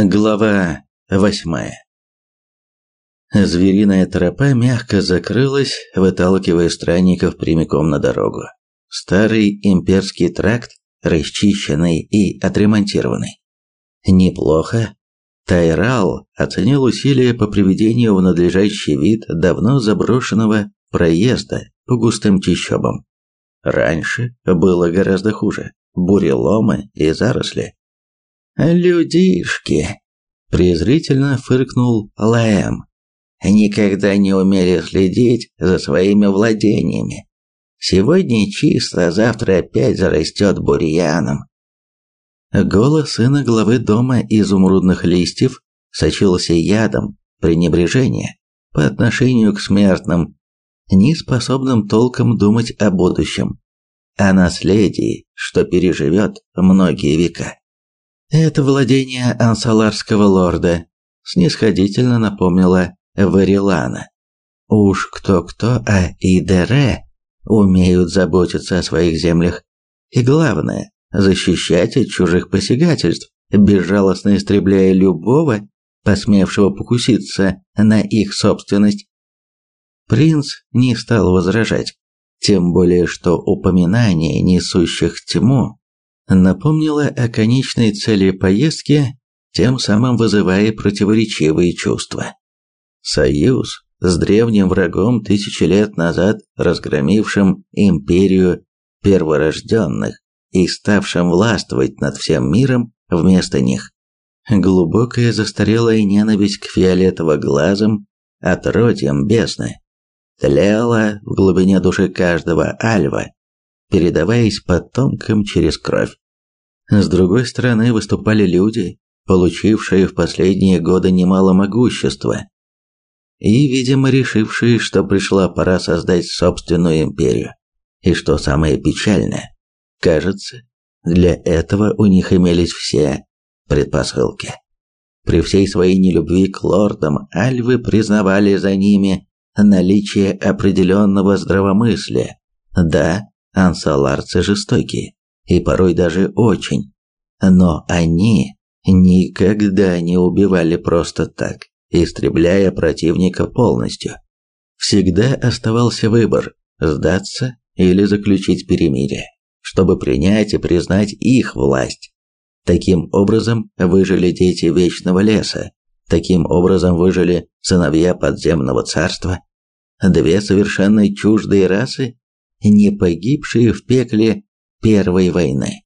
Глава восьмая Звериная тропа мягко закрылась, выталкивая странников прямиком на дорогу. Старый имперский тракт, расчищенный и отремонтированный. Неплохо. Тайрал оценил усилия по приведению в надлежащий вид давно заброшенного проезда по густым чащобам. Раньше было гораздо хуже. Буреломы и заросли. «Людишки!» – презрительно фыркнул Лаэм. «Никогда не умели следить за своими владениями. Сегодня чисто, а завтра опять зарастет бурьяном». Голос сына главы дома изумрудных листьев сочился ядом пренебрежения по отношению к смертным, не способным толком думать о будущем, о наследии, что переживет многие века. Это владение ансаларского лорда, снисходительно напомнила Варилана. Уж кто-кто, а Идере умеют заботиться о своих землях. И главное, защищать от чужих посягательств, безжалостно истребляя любого, посмевшего покуситься на их собственность. Принц не стал возражать, тем более что упоминание несущих тьму напомнила о конечной цели поездки, тем самым вызывая противоречивые чувства. Союз с древним врагом тысячи лет назад разгромившим империю перворожденных и ставшим властвовать над всем миром вместо них. Глубокая застарелая ненависть к фиолетово-глазым отродьям бездны тлела в глубине души каждого альва, передаваясь потомкам через кровь. С другой стороны выступали люди, получившие в последние годы немало могущества и, видимо, решившие, что пришла пора создать собственную империю. И что самое печальное, кажется, для этого у них имелись все предпосылки. При всей своей нелюбви к лордам альвы признавали за ними наличие определенного здравомыслия. Да, ансаларцы жестокие, и порой даже очень. Но они никогда не убивали просто так, истребляя противника полностью. Всегда оставался выбор – сдаться или заключить перемирие, чтобы принять и признать их власть. Таким образом выжили дети Вечного Леса, таким образом выжили сыновья Подземного Царства. Две совершенно чуждые расы, не погибшие в пекле Первой войны.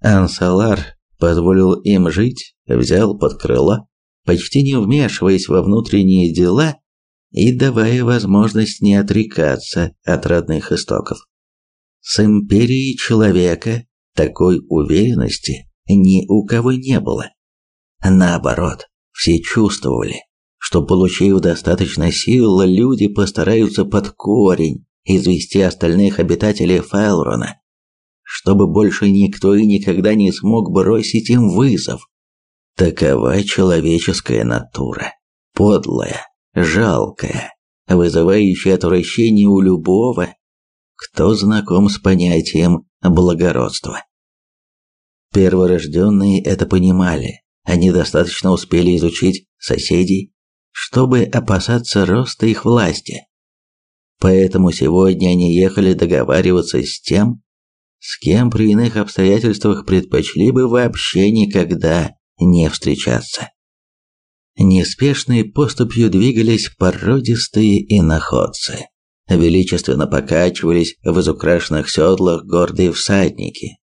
Ансалар позволил им жить, взял под крыло, почти не вмешиваясь во внутренние дела и давая возможность не отрекаться от родных истоков. С империей человека такой уверенности ни у кого не было. Наоборот, все чувствовали, что получив достаточно сил, люди постараются под корень извести остальных обитателей Файлрона чтобы больше никто и никогда не смог бросить им вызов. Такова человеческая натура, подлая, жалкая, вызывающая отвращение у любого, кто знаком с понятием благородства. Перворожденные это понимали, они достаточно успели изучить соседей, чтобы опасаться роста их власти. Поэтому сегодня они ехали договариваться с тем, с кем при иных обстоятельствах предпочли бы вообще никогда не встречаться. Неспешной поступью двигались породистые иноходцы. Величественно покачивались в изукрашенных седлах гордые всадники.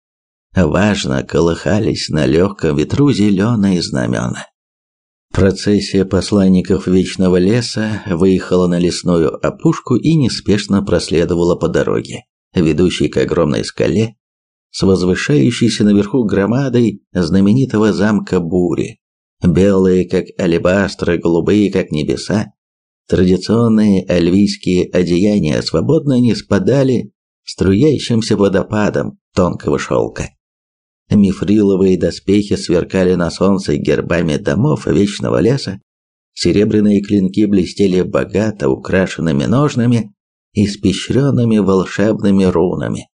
Важно колыхались на легком ветру зеленые знамена. Процессия посланников Вечного Леса выехала на лесную опушку и неспешно проследовала по дороге ведущий к огромной скале, с возвышающейся наверху громадой знаменитого замка Бури. Белые, как алебастры, голубые, как небеса, традиционные альвийские одеяния свободно не спадали струящимся водопадом тонкого шелка. Мифриловые доспехи сверкали на солнце гербами домов вечного леса, серебряные клинки блестели богато украшенными ножнами, испещренными волшебными рунами.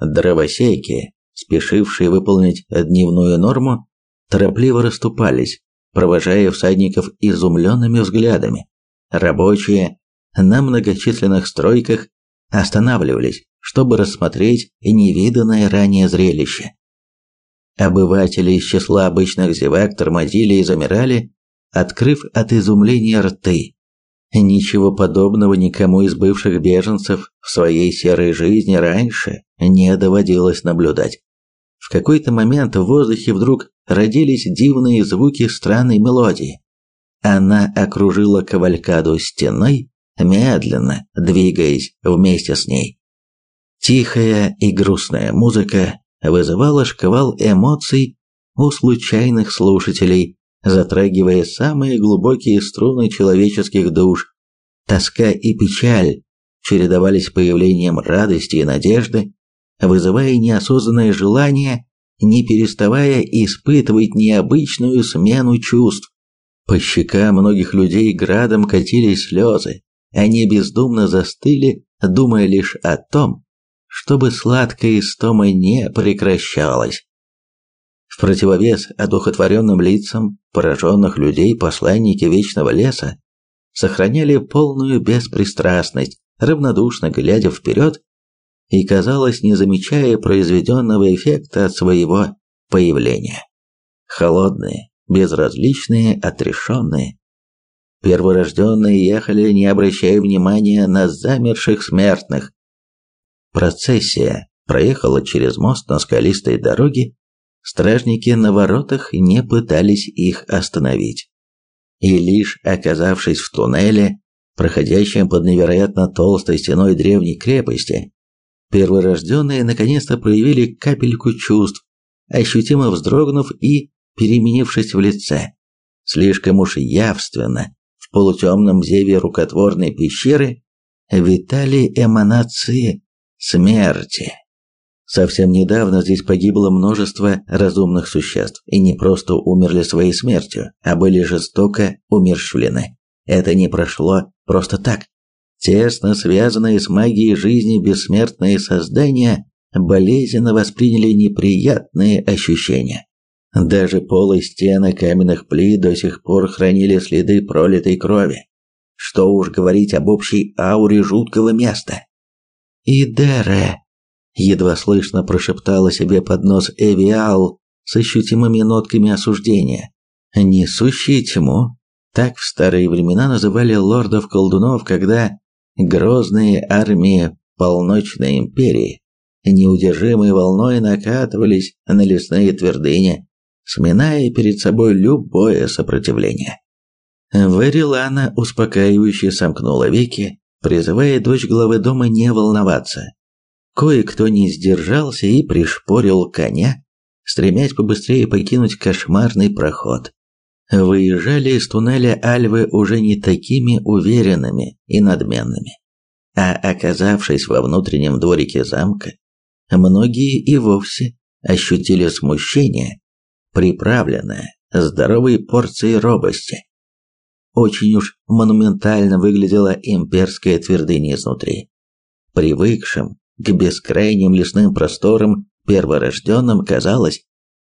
Дровосеки, спешившие выполнить дневную норму, торопливо расступались, провожая всадников изумленными взглядами. Рабочие на многочисленных стройках останавливались, чтобы рассмотреть невиданное ранее зрелище. Обыватели из числа обычных зевак тормозили и замирали, открыв от изумления рты. Ничего подобного никому из бывших беженцев в своей серой жизни раньше не доводилось наблюдать. В какой-то момент в воздухе вдруг родились дивные звуки странной мелодии. Она окружила кавалькаду стеной, медленно двигаясь вместе с ней. Тихая и грустная музыка вызывала шквал эмоций у случайных слушателей, затрагивая самые глубокие струны человеческих душ. Тоска и печаль чередовались появлением радости и надежды, вызывая неосознанное желание, не переставая испытывать необычную смену чувств. По щекам многих людей градом катились слезы, они бездумно застыли, думая лишь о том, чтобы сладкая истома не прекращалась. В противовес одухотворенным лицам пораженных людей посланники Вечного Леса сохраняли полную беспристрастность, равнодушно глядя вперед и, казалось, не замечая произведенного эффекта от своего появления. Холодные, безразличные, отрешенные. Перворожденные ехали, не обращая внимания на замерших смертных. Процессия проехала через мост на скалистой дороге Стражники на воротах не пытались их остановить. И лишь оказавшись в туннеле, проходящем под невероятно толстой стеной древней крепости, перворожденные наконец-то проявили капельку чувств, ощутимо вздрогнув и переменившись в лице. Слишком уж явственно в полутемном зеве рукотворной пещеры витали эманации смерти. Совсем недавно здесь погибло множество разумных существ, и не просто умерли своей смертью, а были жестоко умерщвлены. Это не прошло просто так. Тесно связанные с магией жизни бессмертные создания болезненно восприняли неприятные ощущения. Даже пол стены каменных плит до сих пор хранили следы пролитой крови. Что уж говорить об общей ауре жуткого места. «Идере!» едва слышно прошептала себе под нос Эвиал с ощутимыми нотками осуждения. Несущие тьму, так в старые времена называли лордов-колдунов, когда грозные армии полночной империи неудержимой волной накатывались на лесные твердыни, сминая перед собой любое сопротивление. Варилана успокаивающе сомкнула веки, призывая дочь главы дома не волноваться. Кое-кто не сдержался и пришпорил коня, стремясь побыстрее покинуть кошмарный проход. Выезжали из туннеля Альвы уже не такими уверенными и надменными. А оказавшись во внутреннем дворике замка, многие и вовсе ощутили смущение, приправленное здоровой порцией робости. Очень уж монументально выглядела имперская твердыня изнутри. Привыкшим к бескрайним лесным просторам перворожденным казалось,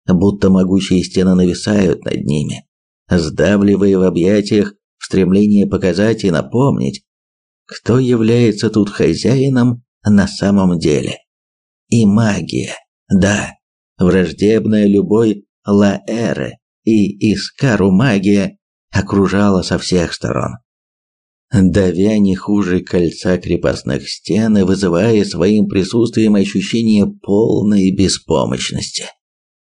будто могучие стены нависают над ними, сдавливая в объятиях в стремлении показать и напомнить, кто является тут хозяином на самом деле. И магия, да, враждебная любой Лаэры и Искару магия окружала со всех сторон давя не хуже кольца крепостных стен и вызывая своим присутствием ощущение полной беспомощности.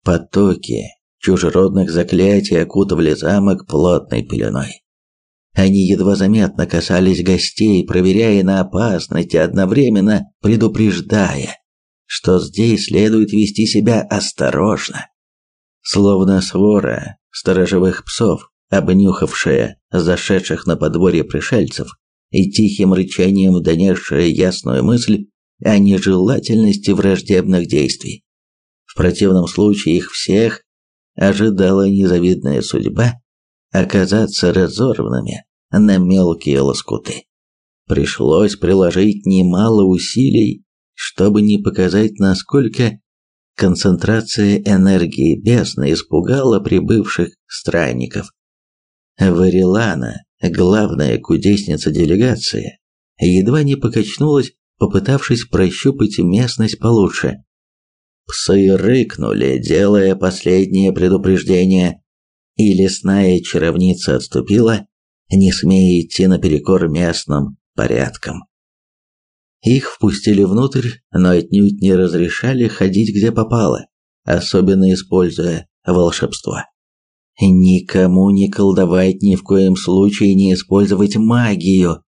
Потоки чужеродных заклятий окутывали замок плотной пеленой. Они едва заметно касались гостей, проверяя на опасность и одновременно предупреждая, что здесь следует вести себя осторожно. Словно свора сторожевых псов, обнюхавшая зашедших на подворье пришельцев и тихим рычанием донесшая ясную мысль о нежелательности враждебных действий. В противном случае их всех ожидала незавидная судьба оказаться разорванными на мелкие лоскуты. Пришлось приложить немало усилий, чтобы не показать, насколько концентрация энергии бездны испугала прибывших странников. Варилана, главная кудесница делегации, едва не покачнулась, попытавшись прощупать местность получше. Псы рыкнули, делая последнее предупреждение, и лесная чаровница отступила, не смея идти наперекор местным порядкам. Их впустили внутрь, но отнюдь не разрешали ходить где попало, особенно используя волшебство. «Никому не колдовать, ни в коем случае не использовать магию!»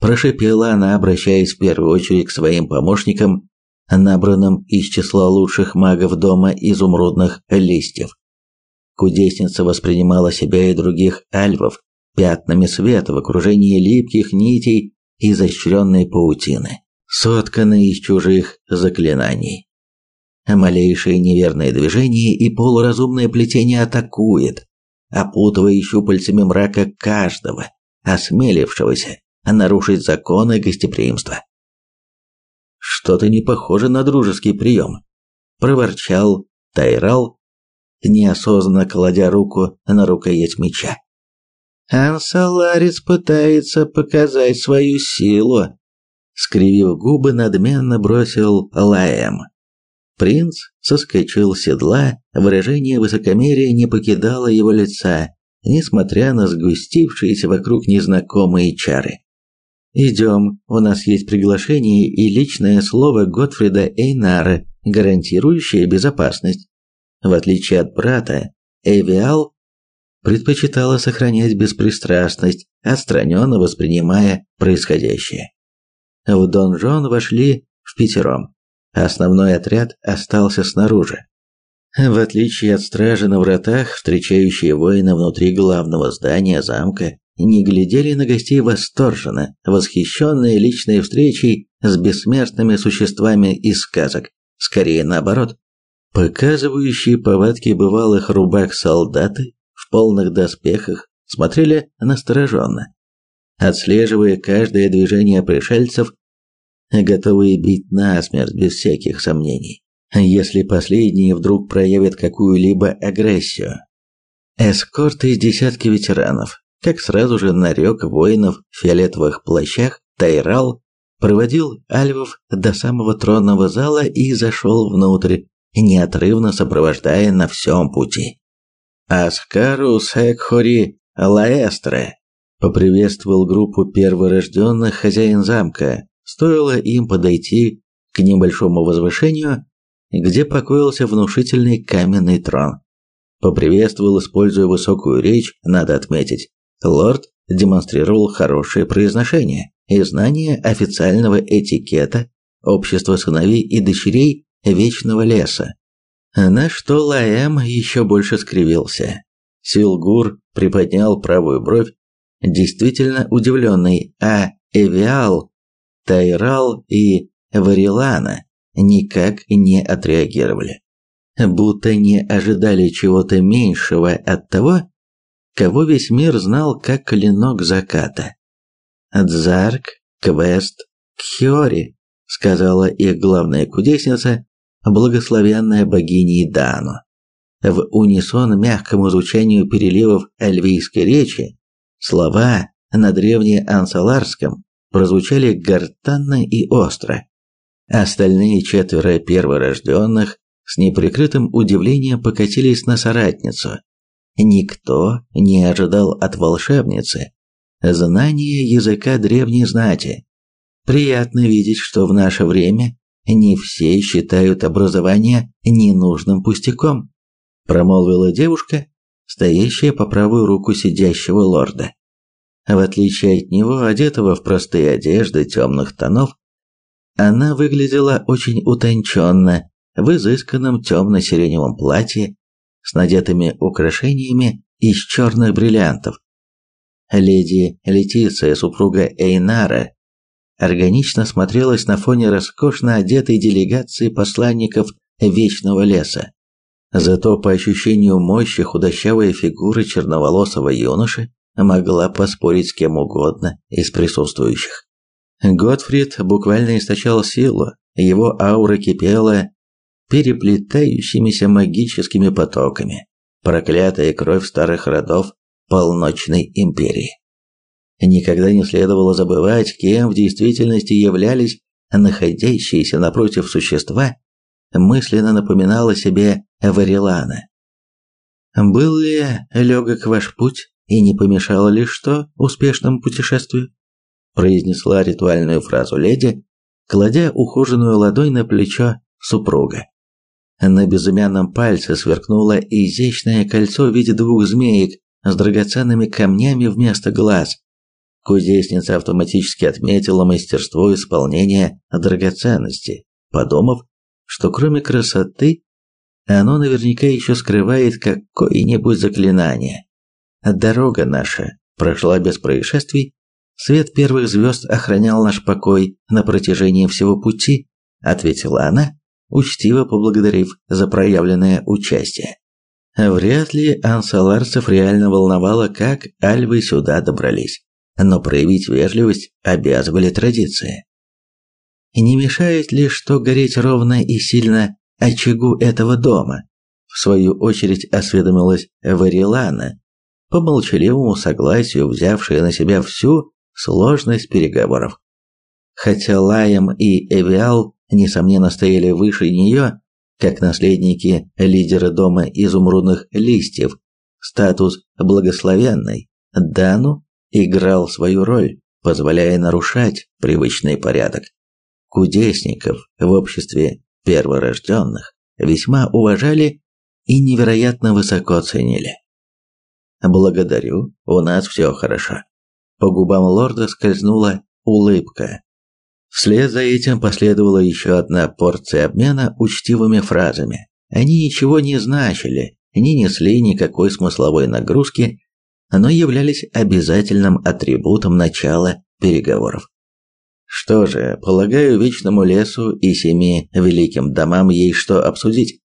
Прошипела она, обращаясь в первую очередь к своим помощникам, набранным из числа лучших магов дома изумрудных листьев. Кудесница воспринимала себя и других альвов пятнами света в окружении липких нитей и изощренной паутины, сотканной из чужих заклинаний. Малейшее неверное движение и полуразумное плетение атакует, опутывая щупальцами мрака каждого, осмелившегося нарушить законы гостеприимства. «Что-то не похоже на дружеский прием», – проворчал Тайрал, неосознанно кладя руку на рукоять меча. «Ансаларец пытается показать свою силу», — скривив губы, надменно бросил Лаэм. Принц соскочил с седла, выражение высокомерия не покидало его лица, несмотря на сгустившиеся вокруг незнакомые чары. «Идем, у нас есть приглашение и личное слово Готфрида Эйнара, гарантирующее безопасность. В отличие от брата, Эвиал предпочитала сохранять беспристрастность, отстраненно воспринимая происходящее. В донжон вошли в пятером. Основной отряд остался снаружи. В отличие от стражи на вратах, встречающие воины внутри главного здания замка не глядели на гостей восторженно, восхищенные личной встречей с бессмертными существами из сказок. Скорее наоборот. Показывающие повадки бывалых рубак солдаты в полных доспехах смотрели настороженно, отслеживая каждое движение пришельцев готовые бить насмерть без всяких сомнений, если последние вдруг проявят какую-либо агрессию. Эскорт из десятки ветеранов, как сразу же нарек воинов в фиолетовых плащах, Тайрал проводил альвов до самого тронного зала и зашел внутрь, неотрывно сопровождая на всем пути. «Аскарус Экхори Лаэстре», поприветствовал группу перворожденных хозяин замка, Стоило им подойти к небольшому возвышению, где покоился внушительный каменный трон. Поприветствовал, используя высокую речь, надо отметить. Лорд демонстрировал хорошее произношение и знание официального этикета общества сыновей и дочерей Вечного Леса. На что Лаэм еще больше скривился. Силгур приподнял правую бровь, действительно удивленный, а Эвиал Тайрал и Варилана никак не отреагировали, будто не ожидали чего-то меньшего от того, кого весь мир знал как клинок заката. «Дзарк, Квест, Кхиори», — сказала их главная кудесница, благословенная богиней Дану. В унисон мягкому звучанию переливов альвийской речи слова на древнеансаларском прозвучали гортанно и остро. Остальные четверо перворожденных с неприкрытым удивлением покатились на соратницу. Никто не ожидал от волшебницы знания языка древней знати. Приятно видеть, что в наше время не все считают образование ненужным пустяком, промолвила девушка, стоящая по правую руку сидящего лорда. В отличие от него, одетого в простые одежды темных тонов, она выглядела очень утонченно, в изысканном темно-сиреневом платье с надетыми украшениями из черных бриллиантов. Леди Летиция, супруга Эйнара, органично смотрелась на фоне роскошно одетой делегации посланников Вечного Леса. Зато по ощущению мощи худощавая фигура черноволосого юноши могла поспорить с кем угодно из присутствующих. Готфрид буквально источал силу, его аура кипела переплетающимися магическими потоками. Проклятая кровь старых родов полночной империи. Никогда не следовало забывать, кем в действительности являлись находящиеся напротив существа, мысленно напоминала себе Варилана. «Был ли легок ваш путь, и не помешало ли что успешному путешествию?» произнесла ритуальную фразу леди, кладя ухоженную ладонь на плечо супруга. На безымянном пальце сверкнуло изящное кольцо в виде двух змеек с драгоценными камнями вместо глаз. Кузнечница автоматически отметила мастерство исполнения драгоценности, подумав, что кроме красоты, оно наверняка еще скрывает какое-нибудь заклинание. Дорога наша прошла без происшествий, свет первых звезд охранял наш покой на протяжении всего пути, ответила она, учтиво поблагодарив за проявленное участие. Вряд ли ансаларцев реально волновало, как альвы сюда добрались, но проявить вежливость обязывали традиции. Не мешает ли что гореть ровно и сильно очагу этого дома? В свою очередь осведомилась Варилана, по молчаливому согласию взявшая на себя всю сложность переговоров. Хотя Лаем и Эвиал несомненно стояли выше нее, как наследники лидера дома изумрудных листьев, статус благословенный, Дану играл свою роль, позволяя нарушать привычный порядок. Кудесников в обществе перворожденных весьма уважали и невероятно высоко ценили. «Благодарю, у нас все хорошо». По губам лорда скользнула улыбка, Вслед за этим последовала еще одна порция обмена учтивыми фразами. Они ничего не значили, не несли никакой смысловой нагрузки, но являлись обязательным атрибутом начала переговоров. Что же, полагаю, вечному лесу и семи великим домам есть что обсудить.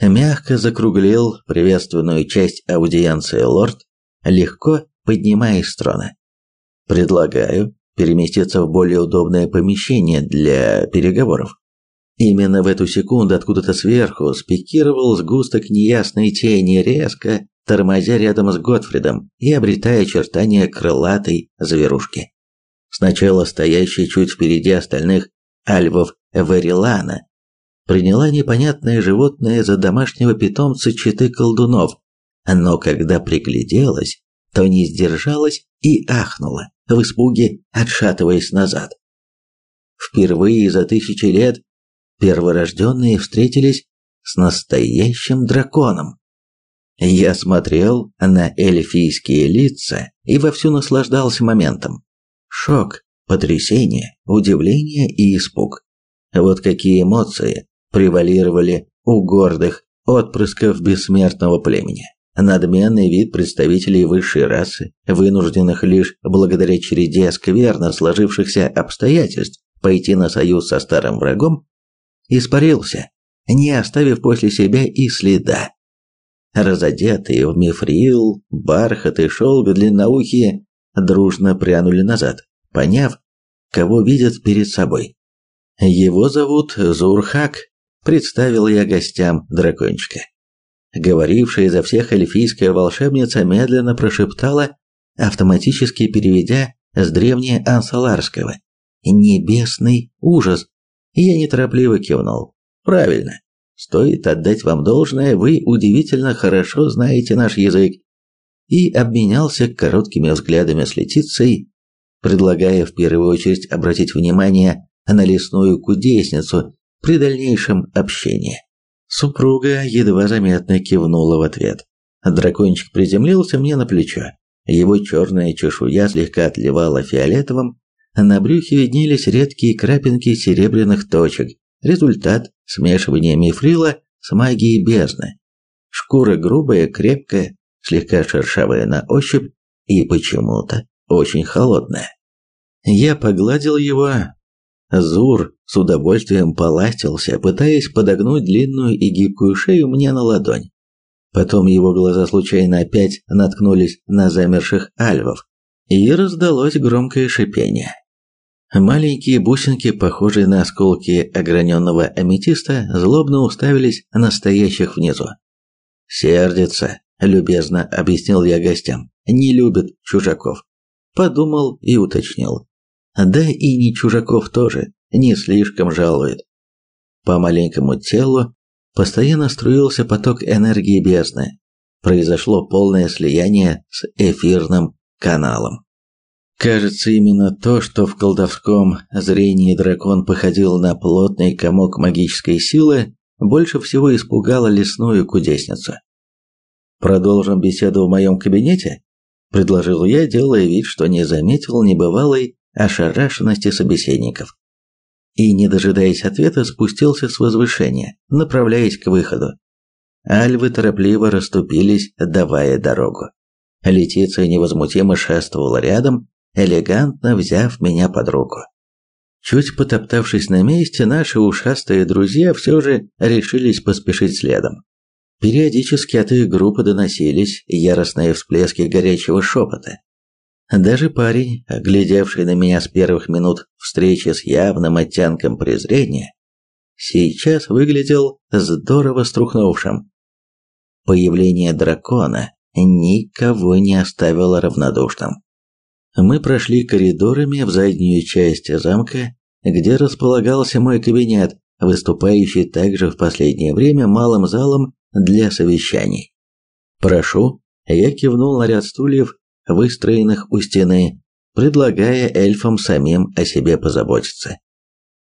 Мягко закруглил приветственную часть аудиенции лорд, легко поднимаясь с трона. Предлагаю переместиться в более удобное помещение для переговоров. Именно в эту секунду откуда-то сверху спикировал сгусток неясной тени, резко тормозя рядом с Готфридом и обретая очертания крылатой зверушки. Сначала стоящая чуть впереди остальных альвов Варилана приняла непонятное животное за домашнего питомца читы колдунов, но когда пригляделась, то не сдержалась и ахнула в испуге отшатываясь назад. Впервые за тысячи лет перворожденные встретились с настоящим драконом. Я смотрел на эльфийские лица и вовсю наслаждался моментом. Шок, потрясение, удивление и испуг. Вот какие эмоции превалировали у гордых отпрысков бессмертного племени надменный вид представителей высшей расы, вынужденных лишь благодаря череде скверно сложившихся обстоятельств пойти на союз со старым врагом, испарился, не оставив после себя и следа. Разодетые в мифрил, бархат и шелк длинноухие дружно прянули назад, поняв, кого видят перед собой. Его зовут Зурхак, представил я гостям дракончика. Говорившая за всех эльфийская волшебница медленно прошептала, автоматически переведя с древнеансаларского «Небесный ужас». Я неторопливо кивнул. «Правильно. Стоит отдать вам должное, вы удивительно хорошо знаете наш язык». И обменялся короткими взглядами с Летицей, предлагая в первую очередь обратить внимание на лесную кудесницу при дальнейшем общении. Супруга едва заметно кивнула в ответ. Дракончик приземлился мне на плечо. Его черная чешуя слегка отливала фиолетовым, на брюхе виднелись редкие крапинки серебряных точек. Результат смешивания мифрила с магией бездны. Шкура грубая, крепкая, слегка шершавая на ощупь и почему-то очень холодная. Я погладил его, Зур с удовольствием поластился, пытаясь подогнуть длинную и гибкую шею мне на ладонь. Потом его глаза случайно опять наткнулись на замерших альвов, и раздалось громкое шипение. Маленькие бусинки, похожие на осколки ограненного аметиста, злобно уставились на стоящих внизу. «Сердится», — любезно объяснил я гостям. Не любят чужаков. Подумал и уточнил. Да и не чужаков тоже, не слишком жалует. По маленькому телу постоянно струился поток энергии бездны. Произошло полное слияние с эфирным каналом. Кажется, именно то, что в колдовском зрении дракон походил на плотный комок магической силы, больше всего испугало лесную кудесницу. «Продолжим беседу в моем кабинете?» – предложил я, делая вид, что не заметил небывалой ошарашенности собеседников. И, не дожидаясь ответа, спустился с возвышения, направляясь к выходу. Альвы торопливо расступились, давая дорогу. Летиция невозмутимо шествовала рядом, элегантно взяв меня под руку. Чуть потоптавшись на месте, наши ушастые друзья все же решились поспешить следом. Периодически от их группы доносились яростные всплески горячего шепота. Даже парень, глядевший на меня с первых минут встречи с явным оттенком презрения, сейчас выглядел здорово струхнувшим. Появление дракона никого не оставило равнодушным. Мы прошли коридорами в заднюю часть замка, где располагался мой кабинет, выступающий также в последнее время малым залом для совещаний. «Прошу», я кивнул на ряд стульев, выстроенных у стены, предлагая эльфам самим о себе позаботиться.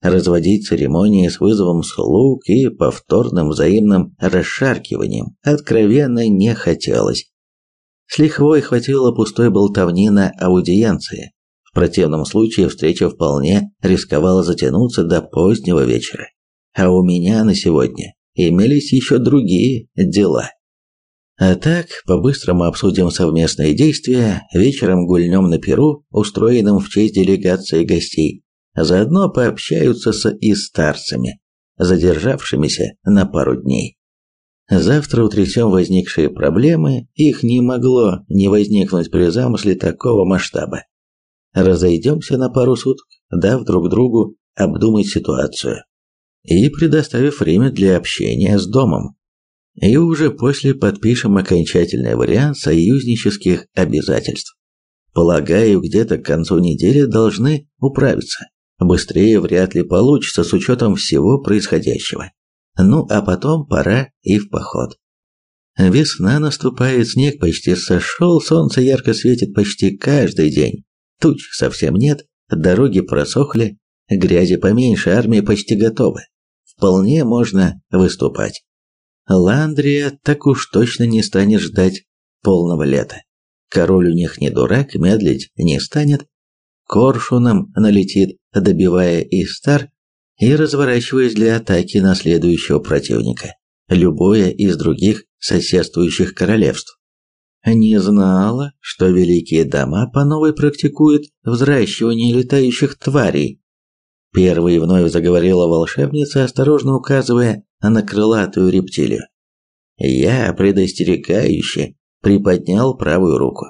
Разводить церемонии с вызовом слуг и повторным взаимным расшаркиванием откровенно не хотелось. С лихвой хватило пустой болтовни на аудиенции. В противном случае встреча вполне рисковала затянуться до позднего вечера. А у меня на сегодня имелись еще другие дела. А так, по-быстрому обсудим совместные действия, вечером гульнем на Перу, устроенном в честь делегации гостей. Заодно пообщаются с и старцами, задержавшимися на пару дней. Завтра утрясем возникшие проблемы, их не могло не возникнуть при замысле такого масштаба. Разойдемся на пару суток, дав друг другу обдумать ситуацию и предоставив время для общения с домом. И уже после подпишем окончательный вариант союзнических обязательств. Полагаю, где-то к концу недели должны управиться. Быстрее вряд ли получится с учетом всего происходящего. Ну, а потом пора и в поход. Весна наступает, снег почти сошел, солнце ярко светит почти каждый день. Туч совсем нет, дороги просохли, грязи поменьше, армия почти готова. Вполне можно выступать. Ландрия так уж точно не станет ждать полного лета. Король у них не дурак, медлить не станет. Коршуном налетит, добивая Истар и разворачиваясь для атаки на следующего противника, любое из других соседствующих королевств. Не знала, что великие дома по новой практикуют взращивание летающих тварей. Первой вновь заговорила волшебница, осторожно указывая на крылатую рептилию. Я предостерегающе приподнял правую руку.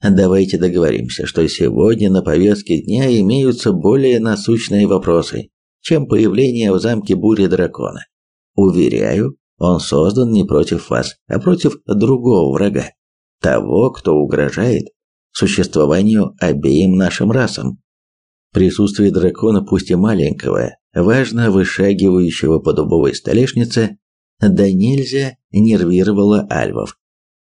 Давайте договоримся, что сегодня на повестке дня имеются более насущные вопросы, чем появление в замке бури дракона. Уверяю, он создан не против вас, а против другого врага, того, кто угрожает существованию обеим нашим расам. Присутствие дракона, пусть и маленького, важно вышагивающего по дубовой столешнице, да нельзя нервировало альвов.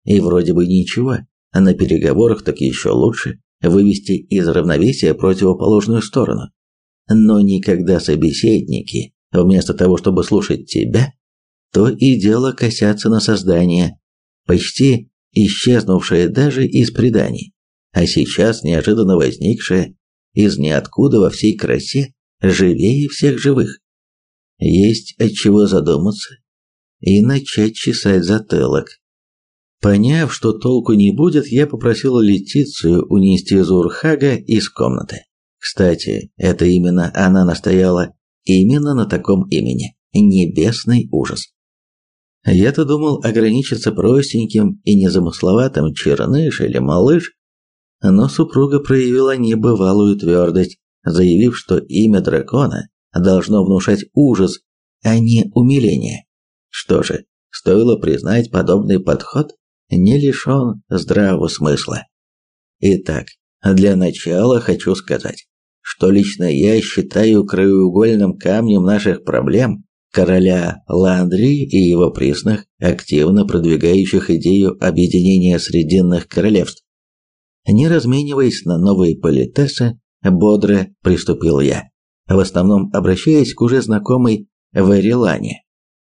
И вроде бы ничего, а на переговорах так еще лучше вывести из равновесия противоположную сторону. Но никогда собеседники, вместо того, чтобы слушать тебя, то и дело косятся на создание, почти исчезнувшее даже из преданий, а сейчас неожиданно возникшее из ниоткуда во всей красе, живее всех живых. Есть от чего задуматься и начать чесать затылок. Поняв, что толку не будет, я попросил Летицию унести Зурхага из комнаты. Кстати, это именно она настояла именно на таком имени – Небесный ужас. Я-то думал ограничиться простеньким и незамысловатым черныш или малыш, но супруга проявила небывалую твердость, заявив, что имя дракона должно внушать ужас, а не умиление. Что же, стоило признать подобный подход? не лишен здравого смысла. Итак, для начала хочу сказать, что лично я считаю краеугольным камнем наших проблем короля Ландри и его приснах, активно продвигающих идею объединения Срединных королевств. Не размениваясь на новые политесы, бодро приступил я, в основном обращаясь к уже знакомой Варилане.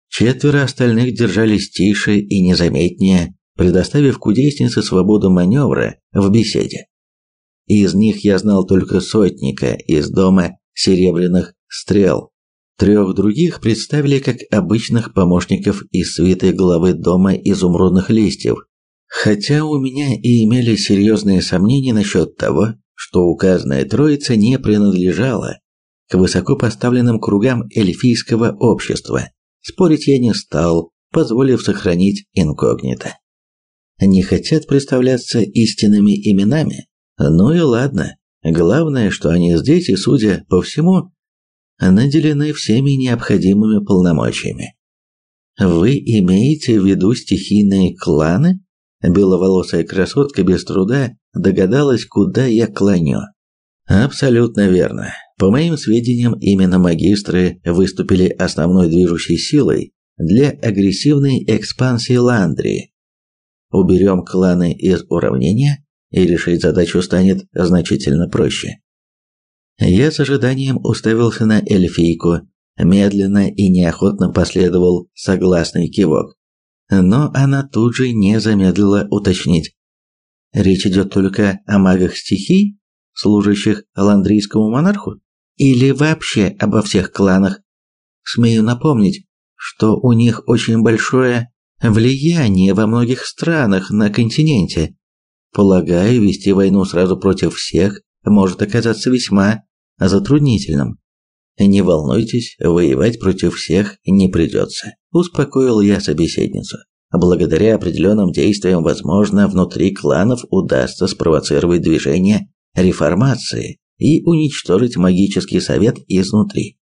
Четверо остальных держались тише и незаметнее, предоставив кудеснице свободу маневра в беседе. Из них я знал только сотника из дома серебряных стрел. Трех других представили как обычных помощников из свиты главы дома изумрудных листьев. Хотя у меня и имели серьезные сомнения насчет того, что указанная троица не принадлежала к высокопоставленным кругам эльфийского общества. Спорить я не стал, позволив сохранить инкогнито. Не хотят представляться истинными именами? Ну и ладно. Главное, что они здесь и, судя по всему, наделены всеми необходимыми полномочиями. Вы имеете в виду стихийные кланы? Беловолосая красотка без труда догадалась, куда я клоню. Абсолютно верно. По моим сведениям, именно магистры выступили основной движущей силой для агрессивной экспансии Ландрии. Уберем кланы из уравнения, и решить задачу станет значительно проще. Я с ожиданием уставился на эльфийку, медленно и неохотно последовал согласный кивок. Но она тут же не замедлила уточнить. Речь идет только о магах стихий, служащих ландрийскому монарху? Или вообще обо всех кланах? Смею напомнить, что у них очень большое влияние во многих странах на континенте. Полагаю, вести войну сразу против всех может оказаться весьма затруднительным. Не волнуйтесь, воевать против всех не придется, успокоил я собеседницу. Благодаря определенным действиям, возможно, внутри кланов удастся спровоцировать движение реформации и уничтожить магический совет изнутри.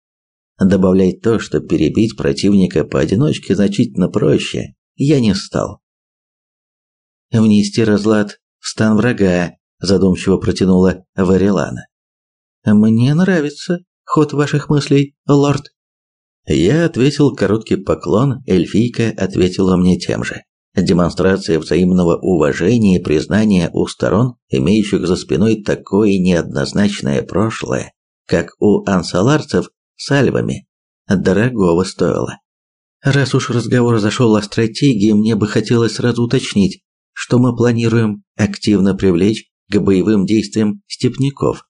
Добавлять то, что перебить противника поодиночке значительно проще, я не стал. Внести разлад в стан врага, задумчиво протянула Варилана. Мне нравится ход ваших мыслей, лорд. Я ответил короткий поклон, эльфийка ответила мне тем же. Демонстрация взаимного уважения и признания у сторон, имеющих за спиной такое неоднозначное прошлое, как у ансаларцев с альвами, дорогого стоила. Раз уж разговор зашел о стратегии, мне бы хотелось сразу уточнить, что мы планируем активно привлечь к боевым действиям степняков.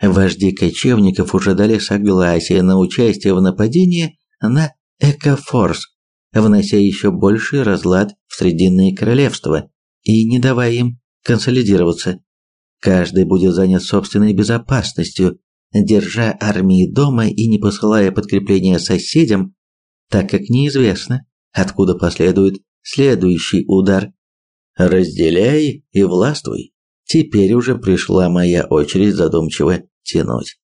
Вожди кочевников уже дали согласие на участие в нападении на Экофорс, внося еще больший разлад в Срединные королевства и не давая им консолидироваться. Каждый будет занят собственной безопасностью, держа армии дома и не посылая подкрепления соседям, так как неизвестно, откуда последует следующий удар. Разделяй и властвуй. Теперь уже пришла моя очередь задумчиво тянуть.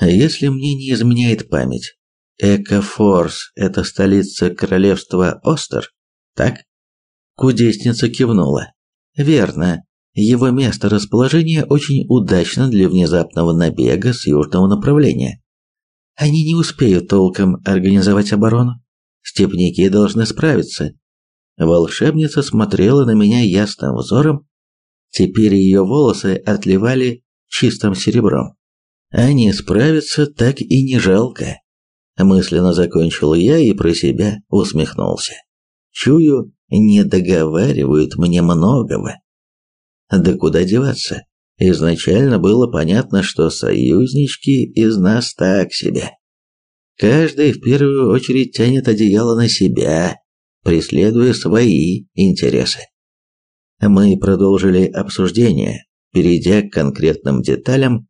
Если мне не изменяет память, Экофорс – это столица королевства Остер, так? Кудесница кивнула. Верно. Его место расположения очень удачно для внезапного набега с южного направления. Они не успеют толком организовать оборону. Степники должны справиться. Волшебница смотрела на меня ясным взором. Теперь ее волосы отливали чистым серебром. Они справятся так и не жалко. Мысленно закончил я и про себя усмехнулся. Чую, не договаривают мне многого. Да куда деваться? Изначально было понятно, что союзнички из нас так себе. Каждый в первую очередь тянет одеяло на себя, преследуя свои интересы. Мы продолжили обсуждение, перейдя к конкретным деталям,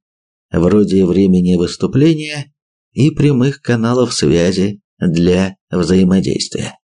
вроде времени выступления и прямых каналов связи для взаимодействия.